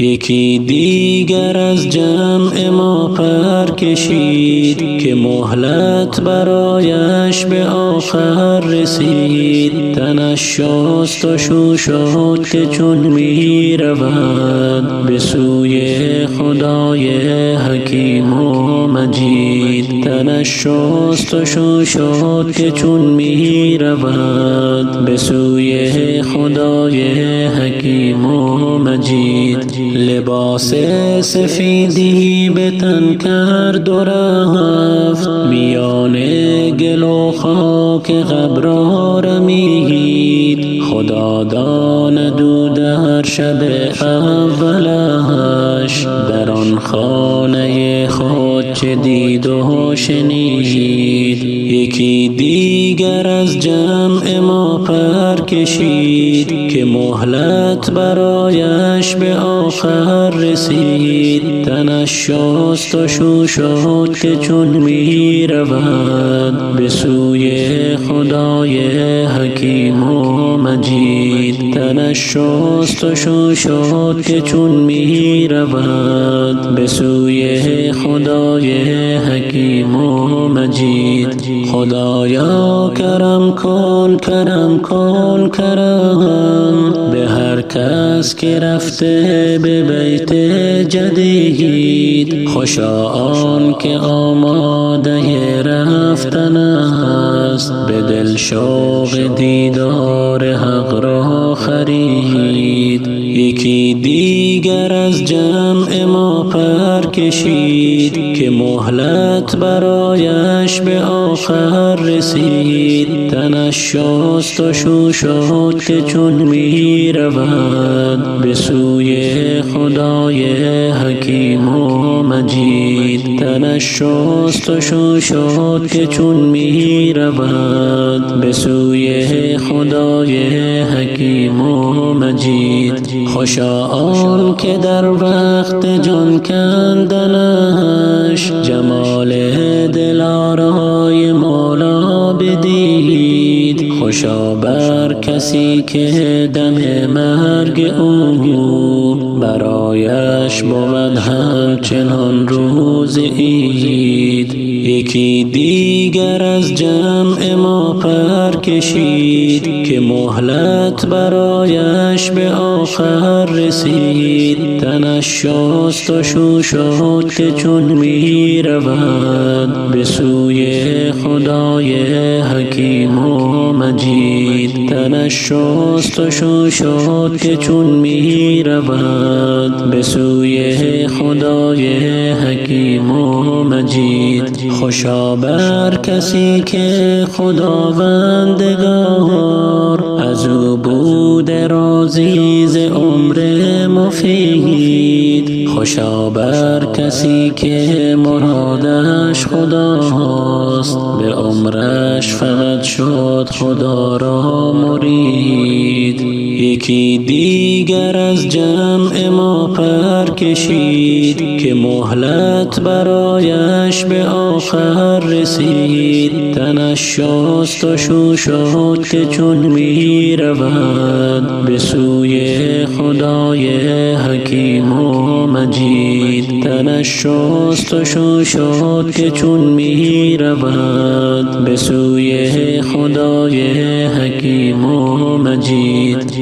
یکی دیگر از جمع ما پر کشید که مهلت برایش به آخر رسید. تنش شست و شو شد که چون می رود به سوی خدای حکیم و مجید. تنش شست و شو شد که چون می رود به سوی خدای حکیم و مجید. لباس سفیدی به تن کرد و رفت. میان گل و خاک قبر رمید خدا داند او در شب اولش. در آن خانه خود چه دید و شنید. یکی دیگر از جمع ما پر کشید که مهلت برایش به آخر رسید. تنش شست و شو شد که چون می رود به سوی خدای حکیم و مجید تنش شست و شو شد که چون می رود به سوی خدای حکیم و مجید خدایا کرم کن کرم کن کرم به هر کس که رفته به بیت جدید خوشا آن که آماده رفتن است. به دل شوق دیدار حق را خرید. یکی دیگر از جمع ما پر کشید که مهلت برایش به آخر رسید. تنش شست و شو شد که چون می رود به سوی خدای حکیم و مجید. تنش شست و شو شد که چون می رود به سوی خدای حکیم و مجید. خوشا آن که در وقت جان کندنش جمال دلارای مولا بدید. خوشا بر کسی که دم مرگ او برایش بود همچنان روز عید. یکی دیگر از جمع ما پر کشید که مهلت برایش به آخر رسید. تنش شست و شو شد که چون می رود به سوی خدای حکیم و مجید. تنش شست و شو شد که چون می رود به سوی خدای حکیم و مجید. خوشا بر کسی که خداوندگار. از او بود راضی ز عمر مفید. خوشا بر کسی که مرادش خداست. به عمرش فقط شد خدا را مرید. یکی دیگر از جمع ما پر کشید که مهلت برایش به آخر رسید. تنش شست و شو که چون می رود به سوی خدای حکیم و مجید. تنش شست و شو که چون می رود به سوی خدای حکیم و مجید.